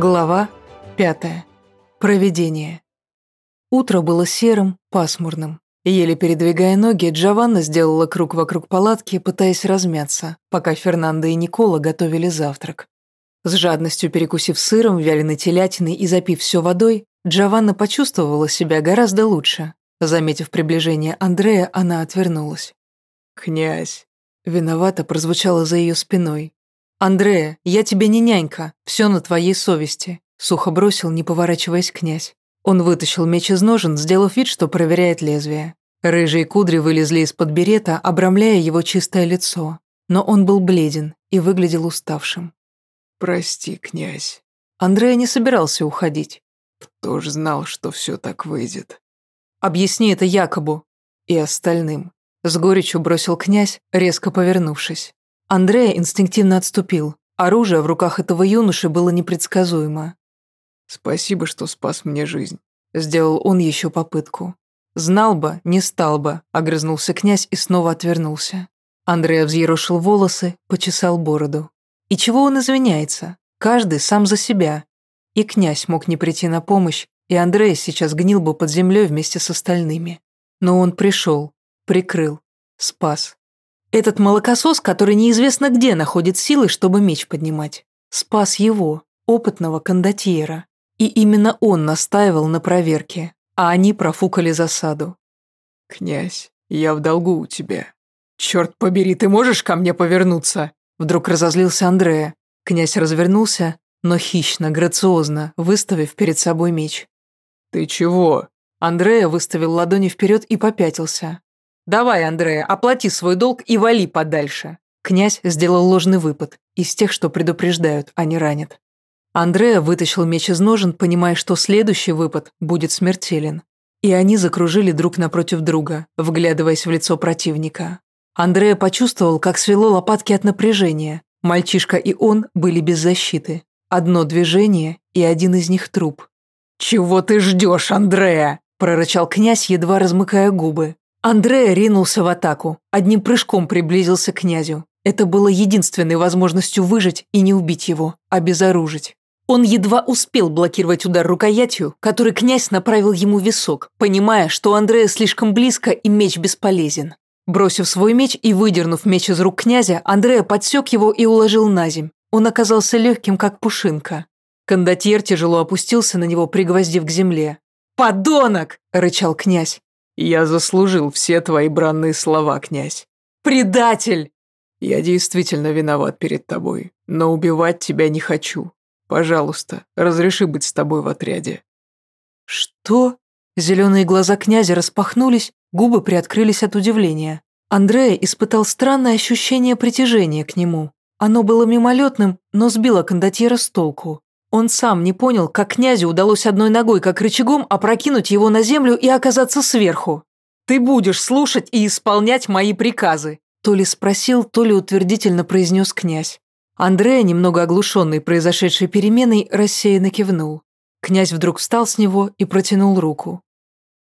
Глава пятая. Проведение. Утро было серым, пасмурным. Еле передвигая ноги, Джованна сделала круг вокруг палатки, пытаясь размяться, пока Фернандо и Никола готовили завтрак. С жадностью перекусив сыром, вяленой телятиной и запив все водой, Джованна почувствовала себя гораздо лучше. Заметив приближение Андрея, она отвернулась. «Князь!» Виновато прозвучало за ее спиной. «Андрея, я тебе не нянька, все на твоей совести», сухо бросил, не поворачиваясь князь. Он вытащил меч из ножен, сделав вид, что проверяет лезвие. Рыжие кудри вылезли из-под берета, обрамляя его чистое лицо. Но он был бледен и выглядел уставшим. «Прости, князь». Андрея не собирался уходить. «Кто ж знал, что все так выйдет?» «Объясни это Якобу и остальным». С горечью бросил князь, резко повернувшись. Андрея инстинктивно отступил. Оружие в руках этого юноши было непредсказуемо. «Спасибо, что спас мне жизнь», — сделал он еще попытку. «Знал бы, не стал бы», — огрызнулся князь и снова отвернулся. Андрея взъерошил волосы, почесал бороду. И чего он извиняется? Каждый сам за себя. И князь мог не прийти на помощь, и Андрей сейчас гнил бы под землей вместе с остальными. Но он пришел, Прикрыл. Спас. Этот молокосос, который неизвестно где находит силы, чтобы меч поднимать. Спас его, опытного кондотьера. И именно он настаивал на проверке, а они профукали засаду. «Князь, я в долгу у тебя. Черт побери, ты можешь ко мне повернуться?» Вдруг разозлился Андрея. Князь развернулся, но хищно, грациозно, выставив перед собой меч. «Ты чего?» Андрея выставил ладони вперед и попятился. «Давай, Андрея, оплати свой долг и вали подальше». Князь сделал ложный выпад, из тех, что предупреждают, а не ранят. Андрея вытащил меч из ножен, понимая, что следующий выпад будет смертелен. И они закружили друг напротив друга, вглядываясь в лицо противника. Андрея почувствовал, как свело лопатки от напряжения. Мальчишка и он были без защиты. Одно движение, и один из них труп. «Чего ты ждешь, Андрея?» – прорычал князь, едва размыкая губы. Андрея ринулся в атаку, одним прыжком приблизился к князю. Это было единственной возможностью выжить и не убить его, а обезоружить. Он едва успел блокировать удар рукоятью, который князь направил ему в висок, понимая, что Андрея слишком близко и меч бесполезен. Бросив свой меч и выдернув меч из рук князя, Андрея подсек его и уложил на земь. Он оказался легким, как пушинка. Кондотьер тяжело опустился на него, пригвоздив к земле. «Подонок!» – рычал князь. Я заслужил все твои бранные слова, князь. Предатель! Я действительно виноват перед тобой, но убивать тебя не хочу. Пожалуйста, разреши быть с тобой в отряде. Что? Зеленые глаза князя распахнулись, губы приоткрылись от удивления. Андрея испытал странное ощущение притяжения к нему. Оно было мимолетным, но сбило кондотьера с толку. Он сам не понял, как князю удалось одной ногой, как рычагом, опрокинуть его на землю и оказаться сверху. «Ты будешь слушать и исполнять мои приказы», то ли спросил, то ли утвердительно произнес князь. Андрея, немного оглушенный произошедшей переменой, рассеянно кивнул. Князь вдруг встал с него и протянул руку.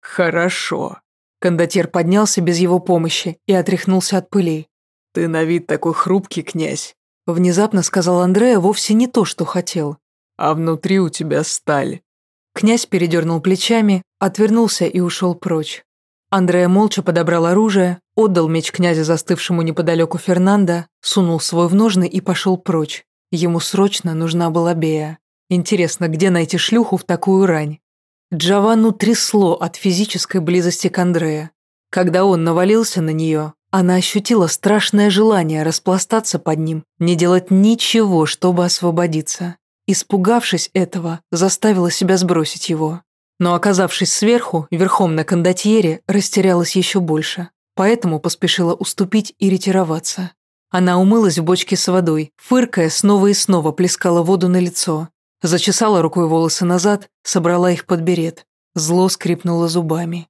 «Хорошо». Кондотьер поднялся без его помощи и отряхнулся от пыли. «Ты на вид такой хрупкий, князь», — внезапно сказал Андрея вовсе не то, что хотел а внутри у тебя сталь». Князь передернул плечами, отвернулся и ушел прочь. Андрея молча подобрал оружие, отдал меч князя застывшему неподалеку Фернанда, сунул свой в ножны и пошел прочь. Ему срочно нужна была Бея. Интересно, где найти шлюху в такую рань? Джованну трясло от физической близости к Андрея. Когда он навалился на нее, она ощутила страшное желание распластаться под ним, не делать ничего, чтобы освободиться. Испугавшись этого, заставила себя сбросить его. Но оказавшись сверху, верхом на кондотьере, растерялась еще больше. Поэтому поспешила уступить и ретироваться. Она умылась в бочке с водой, фыркая, снова и снова плескала воду на лицо. Зачесала рукой волосы назад, собрала их под берет. Зло скрипнула зубами.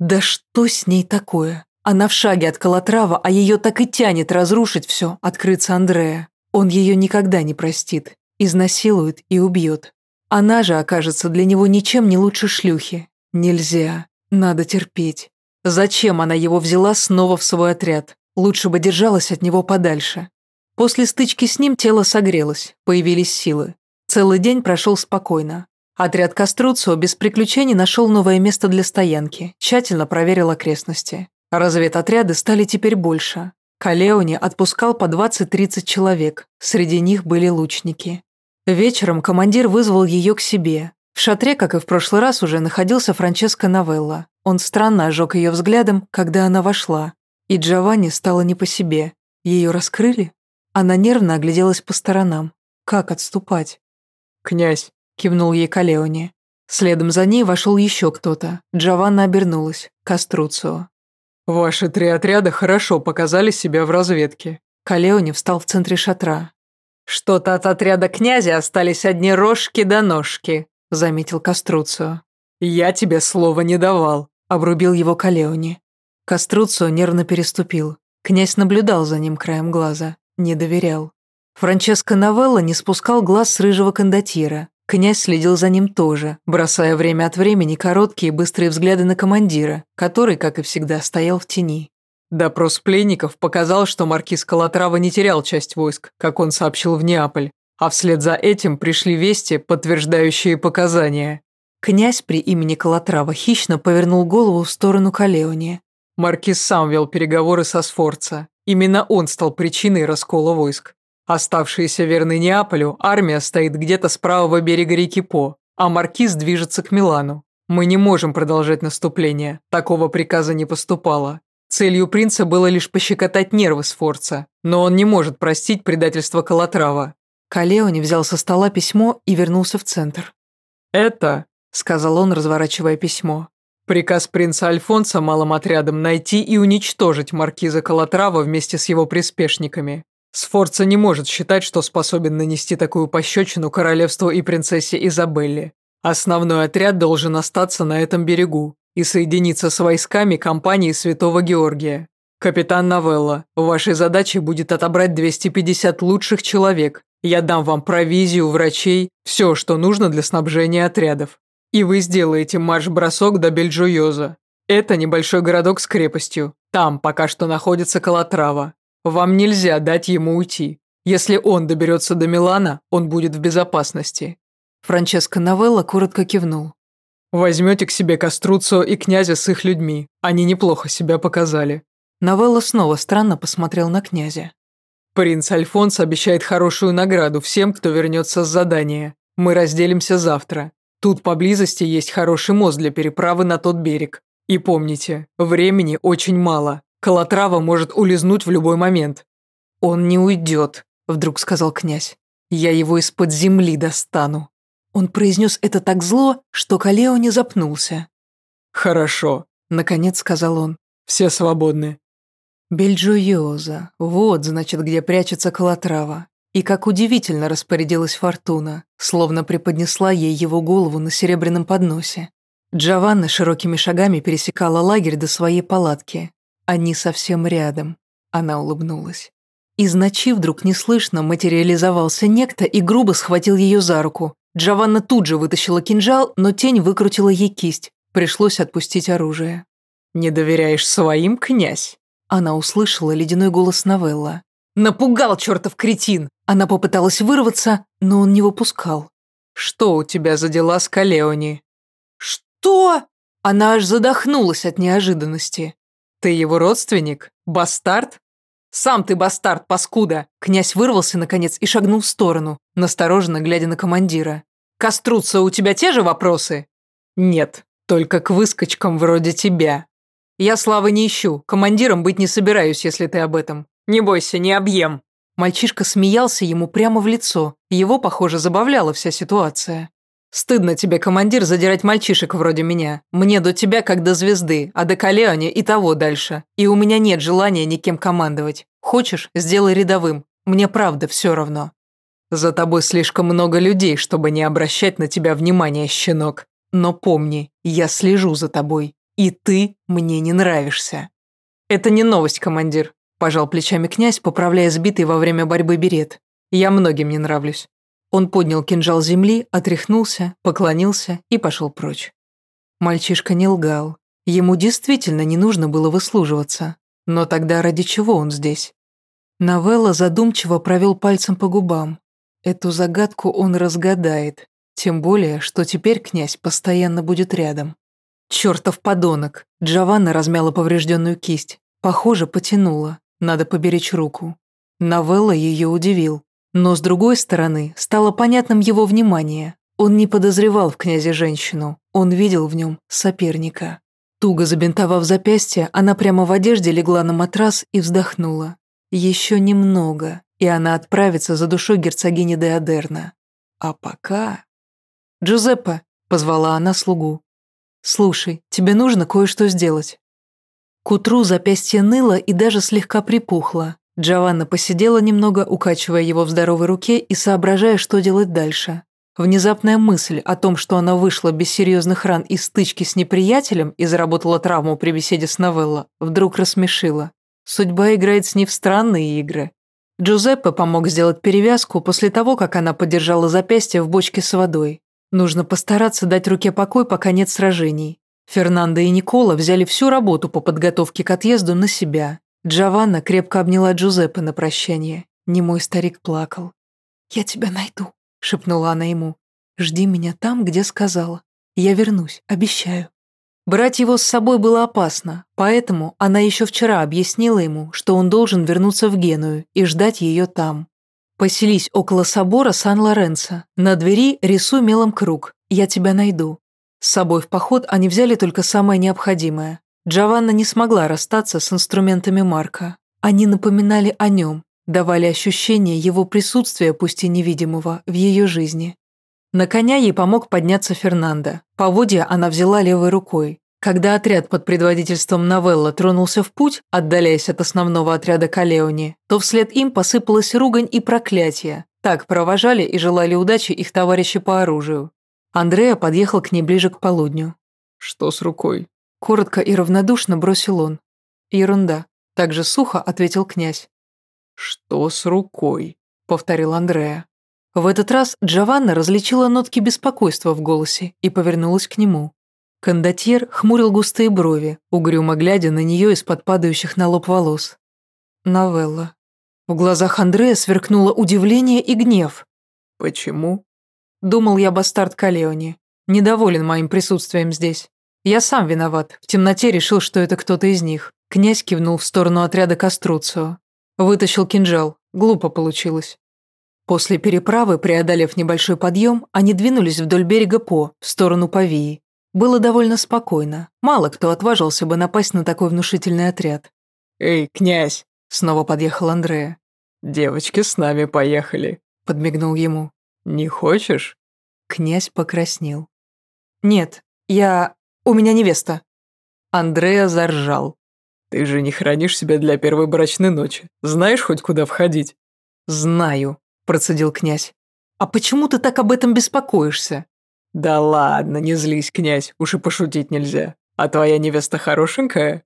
Да что с ней такое? Она в шаге от Калатрава, а ее так и тянет разрушить все, открыться Андрея. Он ее никогда не простит изнасилует и убьет. Она же окажется для него ничем не лучше шлюхи. Нельзя. Надо терпеть. Зачем она его взяла снова в свой отряд? Лучше бы держалась от него подальше. После стычки с ним тело согрелось, появились силы. Целый день прошел спокойно. Отряд Каструцио без приключений нашел новое место для стоянки, тщательно проверил окрестности. Разведотряды стали теперь больше. Калеони отпускал по 20-30 человек, среди них были лучники. Вечером командир вызвал ее к себе. В шатре, как и в прошлый раз, уже находился Франческо Новелла. Он странно ожег ее взглядом, когда она вошла. И Джованни стало не по себе. Ее раскрыли? Она нервно огляделась по сторонам. Как отступать? «Князь», — кивнул ей Калеони. Следом за ней вошел еще кто-то. Джованна обернулась. Каструцио. «Ваши три отряда хорошо показали себя в разведке». Калеони встал в центре шатра. «Что-то от отряда князя остались одни рожки да ножки», — заметил Каструцио. «Я тебе слова не давал», — обрубил его Калеони. Каструцио нервно переступил. Князь наблюдал за ним краем глаза, не доверял. Франческо Новелла не спускал глаз с рыжего кондотира. Князь следил за ним тоже, бросая время от времени короткие быстрые взгляды на командира, который, как и всегда, стоял в тени. Допрос пленников показал, что маркиз Калатрава не терял часть войск, как он сообщил в Неаполь, а вслед за этим пришли вести, подтверждающие показания. Князь при имени Калатрава хищно повернул голову в сторону Калеони. Маркиз сам вел переговоры со Сфорца. Именно он стал причиной раскола войск. Оставшиеся верны Неаполю, армия стоит где-то с правого берега реки По, а Маркиз движется к Милану. Мы не можем продолжать наступление, такого приказа не поступало. Целью принца было лишь пощекотать нервы Сфорца, но он не может простить предательство Калатрава. Калеони взял со стола письмо и вернулся в центр. «Это», — сказал он, разворачивая письмо, «приказ принца Альфонса малым отрядом найти и уничтожить маркиза Калатрава вместе с его приспешниками. Сфорца не может считать, что способен нанести такую пощечину королевству и принцессе Изабелле. Основной отряд должен остаться на этом берегу, и соединиться с войсками компании Святого Георгия. Капитан Новелла, вашей задачей будет отобрать 250 лучших человек. Я дам вам провизию, врачей, все, что нужно для снабжения отрядов. И вы сделаете марш-бросок до Бельджуйоза. Это небольшой городок с крепостью. Там пока что находится Калатрава. Вам нельзя дать ему уйти. Если он доберется до Милана, он будет в безопасности». Франческо Новелла коротко кивнул. Возьмете к себе Каструцо и князя с их людьми. Они неплохо себя показали». Новелла снова странно посмотрел на князя. «Принц Альфонс обещает хорошую награду всем, кто вернется с задания. Мы разделимся завтра. Тут поблизости есть хороший мост для переправы на тот берег. И помните, времени очень мало. Калатрава может улизнуть в любой момент». «Он не уйдет», — вдруг сказал князь. «Я его из-под земли достану». Он произнес это так зло, что Калео не запнулся. «Хорошо», — наконец сказал он. «Все свободны». Бельджуйоза. Вот, значит, где прячется Калатрава. И как удивительно распорядилась Фортуна, словно преподнесла ей его голову на серебряном подносе. Джованна широкими шагами пересекала лагерь до своей палатки. Они совсем рядом. Она улыбнулась. Из ночи вдруг неслышно материализовался некто и грубо схватил ее за руку, Джованна тут же вытащила кинжал, но тень выкрутила ей кисть. Пришлось отпустить оружие. «Не доверяешь своим, князь?» Она услышала ледяной голос Новелла. «Напугал чертов кретин!» Она попыталась вырваться, но он не выпускал. «Что у тебя за дела с Калеони?» «Что?» Она аж задохнулась от неожиданности. «Ты его родственник? Бастард?» «Сам ты бастард, паскуда!» Князь вырвался, наконец, и шагнул в сторону, настороженно глядя на командира. «Коструца, у тебя те же вопросы?» «Нет, только к выскочкам вроде тебя». «Я славы не ищу, командиром быть не собираюсь, если ты об этом. Не бойся, не объем». Мальчишка смеялся ему прямо в лицо. Его, похоже, забавляла вся ситуация. Стыдно тебе, командир, задирать мальчишек вроде меня. Мне до тебя как до звезды, а до Калеони и того дальше. И у меня нет желания никем командовать. Хочешь, сделай рядовым. Мне правда все равно. За тобой слишком много людей, чтобы не обращать на тебя внимания, щенок. Но помни, я слежу за тобой, и ты мне не нравишься. Это не новость, командир, пожал плечами князь, поправляя сбитый во время борьбы берет. Я многим не нравлюсь. Он поднял кинжал земли, отряхнулся, поклонился и пошел прочь. Мальчишка не лгал. Ему действительно не нужно было выслуживаться. Но тогда ради чего он здесь? Новелла задумчиво провел пальцем по губам. Эту загадку он разгадает, тем более, что теперь князь постоянно будет рядом. Чертов подонок! Джованна размяла поврежденную кисть. Похоже, потянула. Надо поберечь руку. Новелла ее удивил. Но с другой стороны, стало понятным его внимание. Он не подозревал в князе женщину. Он видел в нем соперника. Туго забинтовав запястье, она прямо в одежде легла на матрас и вздохнула. Еще немного и она отправится за душой герцогини де Адерна. А пока... «Джузеппе», — позвала она слугу. «Слушай, тебе нужно кое-что сделать». К утру запястье ныло и даже слегка припухло. Джованна посидела немного, укачивая его в здоровой руке и соображая, что делать дальше. Внезапная мысль о том, что она вышла без серьезных ран из стычки с неприятелем и заработала травму при беседе с Новелло, вдруг рассмешила. Судьба играет с ней в странные игры. Джузеппе помог сделать перевязку после того, как она подержала запястье в бочке с водой. Нужно постараться дать руке покой, пока нет сражений. Фернандо и Никола взяли всю работу по подготовке к отъезду на себя. Джованна крепко обняла Джузеппе на прощание. Немой старик плакал. «Я тебя найду», — шепнула она ему. «Жди меня там, где сказала. Я вернусь, обещаю». Брать его с собой было опасно, поэтому она еще вчера объяснила ему, что он должен вернуться в Геную и ждать ее там. Поселись около собора Сан-Лоренцо. На двери рисуй мелом круг. Я тебя найду. С собой в поход они взяли только самое необходимое. Джованна не смогла расстаться с инструментами Марка. Они напоминали о нем, давали ощущение его присутствия, пусть и невидимого, в ее жизни. На коня ей помог подняться Фернандо. Поводья она взяла левой рукой. Когда отряд под предводительством Новелла тронулся в путь, отдаляясь от основного отряда Калеони, то вслед им посыпалась ругань и проклятие. Так провожали и желали удачи их товарищи по оружию. Андреа подъехал к ней ближе к полудню. «Что с рукой?» Коротко и равнодушно бросил он. «Ерунда», – также сухо ответил князь. «Что с рукой?» – повторил Андреа. В этот раз Джованна различила нотки беспокойства в голосе и повернулась к нему. Кондотьер хмурил густые брови, угрюмо глядя на нее из-под падающих на лоб волос. Новелла. В глазах Андрея сверкнуло удивление и гнев. «Почему?» Думал я бастард Калеони. Недоволен моим присутствием здесь. Я сам виноват. В темноте решил, что это кто-то из них. Князь кивнул в сторону отряда Каструцио. Вытащил кинжал. Глупо получилось. После переправы, преодолев небольшой подъем, они двинулись вдоль берега По, в сторону Павии. Было довольно спокойно. Мало кто отважился бы напасть на такой внушительный отряд. «Эй, князь!» — снова подъехал Андрея. «Девочки с нами поехали», — подмигнул ему. «Не хочешь?» Князь покраснел. «Нет, я... у меня невеста». Андрея заржал. «Ты же не хранишь себя для первой брачной ночи. Знаешь хоть куда входить?» «Знаю», процедил князь. «А почему ты так об этом беспокоишься?» «Да ладно, не злись, князь, уж и пошутить нельзя. А твоя невеста хорошенькая?»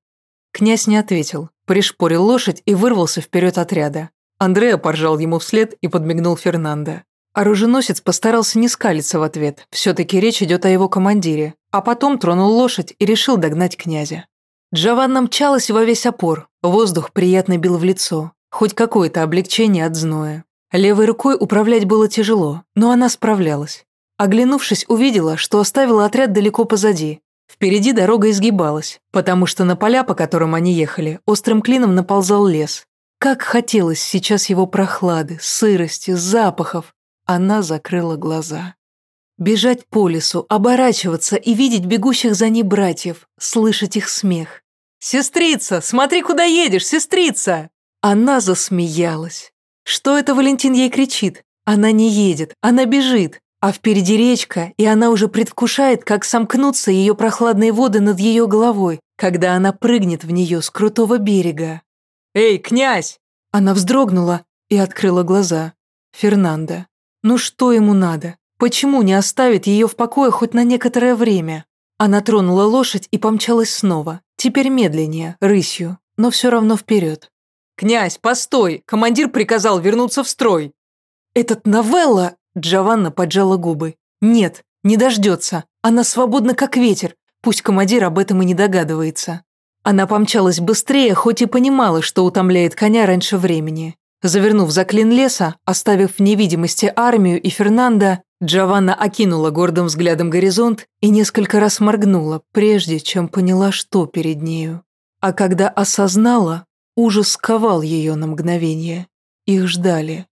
Князь не ответил, пришпорил лошадь и вырвался вперед отряда. Андреа поржал ему вслед и подмигнул Фернандо. Оруженосец постарался не скалиться в ответ, все-таки речь идет о его командире, а потом тронул лошадь и решил догнать князя. Джованна мчалась во весь опор, воздух приятно бил в лицо, хоть какое-то облегчение от зноя. Левой рукой управлять было тяжело, но она справлялась. Оглянувшись, увидела, что оставила отряд далеко позади. Впереди дорога изгибалась, потому что на поля, по которым они ехали, острым клином наползал лес. Как хотелось сейчас его прохлады, сырости, запахов. Она закрыла глаза. Бежать по лесу, оборачиваться и видеть бегущих за ней братьев, слышать их смех. «Сестрица, смотри, куда едешь, сестрица!» Она засмеялась. Что это Валентин ей кричит? Она не едет, она бежит. А впереди речка, и она уже предвкушает, как сомкнутся ее прохладные воды над ее головой, когда она прыгнет в нее с крутого берега. «Эй, князь!» Она вздрогнула и открыла глаза. Фернандо. Ну что ему надо? Почему не оставит ее в покое хоть на некоторое время? Она тронула лошадь и помчалась снова, теперь медленнее, рысью, но все равно вперед. «Князь, постой! Командир приказал вернуться в строй!» «Этот новелла...» — Джованна поджала губы. «Нет, не дождется. Она свободна, как ветер. Пусть командир об этом и не догадывается». Она помчалась быстрее, хоть и понимала, что утомляет коня раньше времени. Завернув за клин леса, оставив в невидимости армию и Фернанда, Джованна окинула гордым взглядом горизонт и несколько раз моргнула, прежде чем поняла, что перед нею. А когда осознала, ужас сковал ее на мгновение. Их ждали.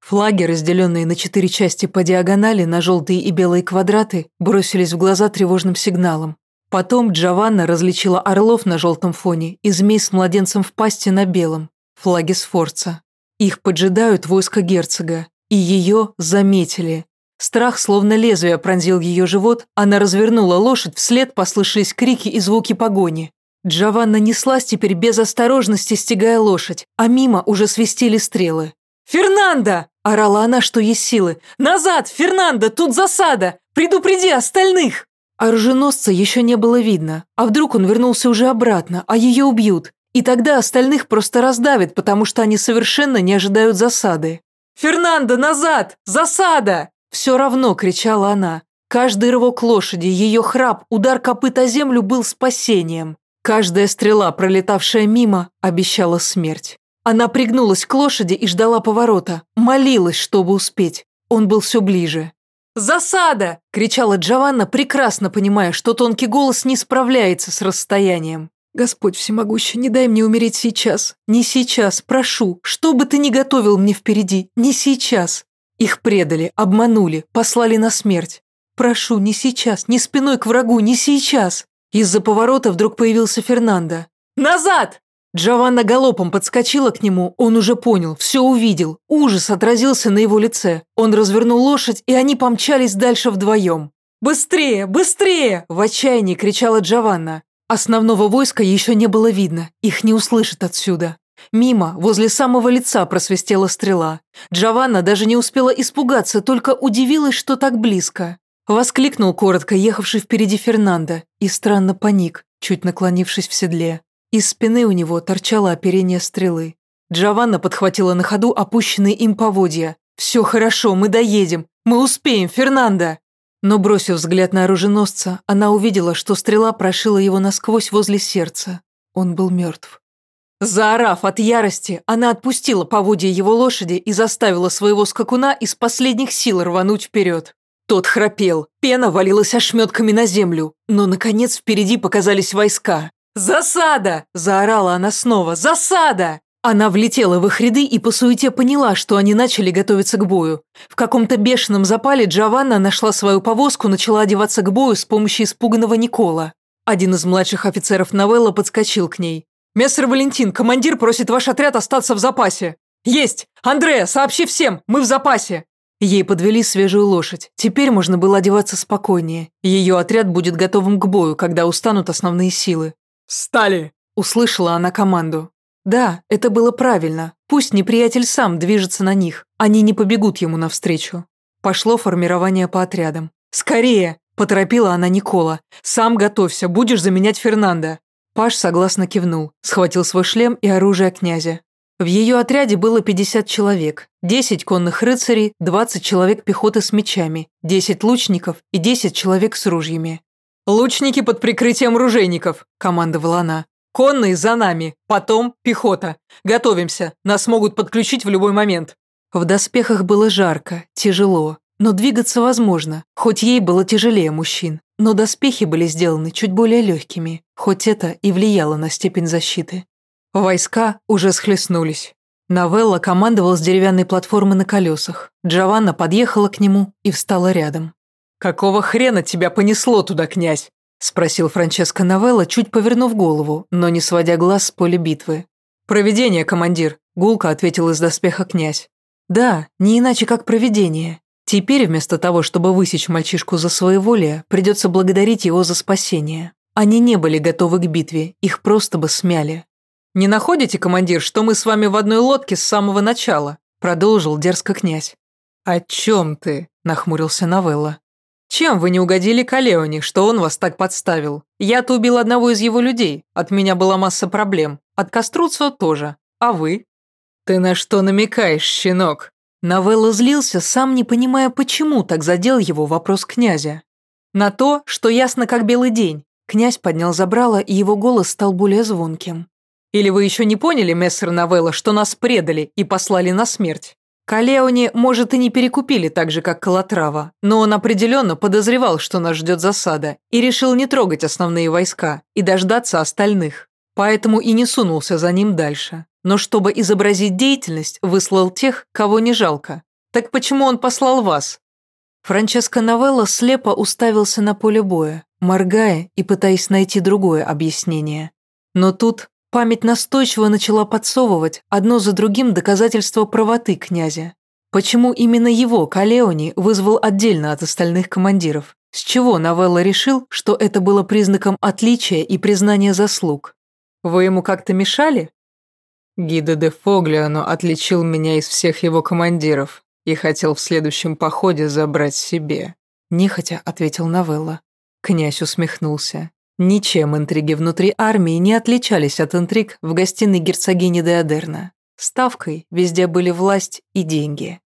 Флаги, разделенные на четыре части по диагонали на желтые и белые квадраты, бросились в глаза тревожным сигналом. Потом Джованна различила орлов на желтом фоне и змей с младенцем в пасти на белом, флаги Сфорца. Их поджидают войска герцога, и ее заметили. Страх, словно лезвие, пронзил ее живот, она развернула лошадь, вслед послышались крики и звуки погони. Джованна неслась теперь без осторожности, стегая лошадь, а мимо уже свистели стрелы. «Фернандо!» – орала она, что есть силы. «Назад, Фернандо, тут засада! Предупреди остальных!» Оруженосца еще не было видно, а вдруг он вернулся уже обратно, а ее убьют. И тогда остальных просто раздавят, потому что они совершенно не ожидают засады. «Фернандо, назад! Засада!» Все равно кричала она. Каждый рывок лошади, ее храп, удар копыт о землю был спасением. Каждая стрела, пролетавшая мимо, обещала смерть. Она пригнулась к лошади и ждала поворота, молилась, чтобы успеть. Он был все ближе. «Засада!» – кричала Джованна, прекрасно понимая, что тонкий голос не справляется с расстоянием. «Господь всемогущий, не дай мне умереть сейчас. Не сейчас, прошу. Что бы ты ни готовил мне впереди, не сейчас. Их предали, обманули, послали на смерть. Прошу, не сейчас, не спиной к врагу, не сейчас». Из-за поворота вдруг появился Фернандо. «Назад!» Джованна галопом подскочила к нему, он уже понял, все увидел. Ужас отразился на его лице. Он развернул лошадь, и они помчались дальше вдвоем. «Быстрее! Быстрее!» – в отчаянии кричала Джованна. Основного войска еще не было видно, их не услышат отсюда. Мимо, возле самого лица просвистела стрела. Джованна даже не успела испугаться, только удивилась, что так близко. Воскликнул коротко ехавший впереди Фернандо и странно паник, чуть наклонившись в седле. Из спины у него торчало оперение стрелы. Джованна подхватила на ходу опущенные им поводья. «Все хорошо, мы доедем. Мы успеем, Фернандо!» Но, бросив взгляд на оруженосца, она увидела, что стрела прошила его насквозь возле сердца. Он был мертв. Заорав от ярости, она отпустила поводья его лошади и заставила своего скакуна из последних сил рвануть вперед. Тот храпел, пена валилась ошметками на землю, но, наконец, впереди показались войска. «Засада!» – заорала она снова. «Засада!» Она влетела в их ряды и по суете поняла, что они начали готовиться к бою. В каком-то бешеном запале Джованна нашла свою повозку, начала одеваться к бою с помощью испуганного Никола. Один из младших офицеров Новелла подскочил к ней. «Мессер Валентин, командир просит ваш отряд остаться в запасе». «Есть! Андрея, сообщи всем, мы в запасе!» Ей подвели свежую лошадь. Теперь можно было одеваться спокойнее. Ее отряд будет готовым к бою, когда устанут основные силы. «Стали!» – услышала она команду. Да, это было правильно. Пусть неприятель сам движется на них. Они не побегут ему навстречу. Пошло формирование по отрядам. «Скорее!» – поторопила она Никола. «Сам готовься, будешь заменять Фернанда». Паш согласно кивнул, схватил свой шлем и оружие князя. В ее отряде было 50 человек, 10 конных рыцарей, 20 человек пехоты с мечами, 10 лучников и 10 человек с ружьями. «Лучники под прикрытием ружейников», – командовала она. «Конные за нами, потом пехота. Готовимся, нас могут подключить в любой момент». В доспехах было жарко, тяжело, но двигаться возможно, хоть ей было тяжелее мужчин. Но доспехи были сделаны чуть более легкими, хоть это и влияло на степень защиты. Войска уже схлестнулись. Новелла командовал с деревянной платформы на колесах. Джованна подъехала к нему и встала рядом. «Какого хрена тебя понесло туда, князь?» – спросил Франческо Новелла, чуть повернув голову, но не сводя глаз с поля битвы. «Провидение, командир», – гулко ответил из доспеха князь. «Да, не иначе как провидение. Теперь вместо того, чтобы высечь мальчишку за своеволие, придется благодарить его за спасение. Они не были готовы к битве, их просто бы смяли». «Не находите, командир, что мы с вами в одной лодке с самого начала?» – продолжил дерзко князь. «О чем ты?» – нахмурился Новелла. Чем вы не угодили Калеоне, что он вас так подставил? Я-то убил одного из его людей. От меня была масса проблем. От Каструцо тоже. А вы? Ты на что намекаешь, щенок? Новелла злился, сам не понимая, почему так задел его вопрос князя. На то, что ясно как белый день. Князь поднял забрало, и его голос стал более звонким. Или вы еще не поняли, мессер Новелла, что нас предали и послали на смерть? Калеони, может, и не перекупили так же, как Калатрава, но он определенно подозревал, что нас ждет засада, и решил не трогать основные войска и дождаться остальных. Поэтому и не сунулся за ним дальше. Но чтобы изобразить деятельность, выслал тех, кого не жалко. Так почему он послал вас? Франческо Новелло слепо уставился на поле боя, моргая и пытаясь найти другое объяснение. Но тут Память настойчиво начала подсовывать одно за другим доказательства правоты князя. Почему именно его, Калеони, вызвал отдельно от остальных командиров? С чего Новелла решил, что это было признаком отличия и признания заслуг? Вы ему как-то мешали? Гида де Фоглиано отличил меня из всех его командиров и хотел в следующем походе забрать себе. Нехотя ответил Новелла. Князь усмехнулся. Ничем интриги внутри армии не отличались от интриг в гостиной герцогини Деодерна. Ставкой везде были власть и деньги.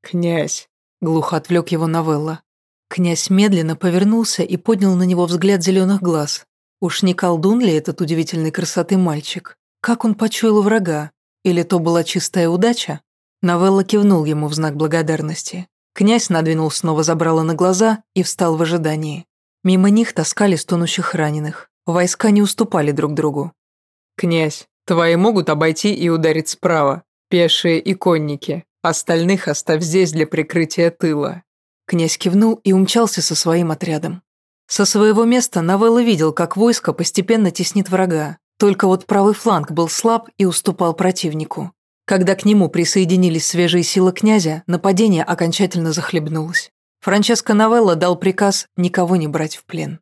«Князь», — глухо отвлек его новелла. Князь медленно повернулся и поднял на него взгляд зеленых глаз. Уж не колдун ли этот удивительной красоты мальчик? Как он почуял врага? Или то была чистая удача? Новелла кивнул ему в знак благодарности. Князь надвинул снова забрало на глаза и встал в ожидании. Мимо них таскали стонущих раненых. Войска не уступали друг другу. «Князь, твои могут обойти и ударить справа. Пешие и конники. Остальных оставь здесь для прикрытия тыла». Князь кивнул и умчался со своим отрядом. Со своего места Новелла видел, как войско постепенно теснит врага. Только вот правый фланг был слаб и уступал противнику. Когда к нему присоединились свежие силы князя, нападение окончательно захлебнулось. Франческо Новелло дал приказ никого не брать в плен.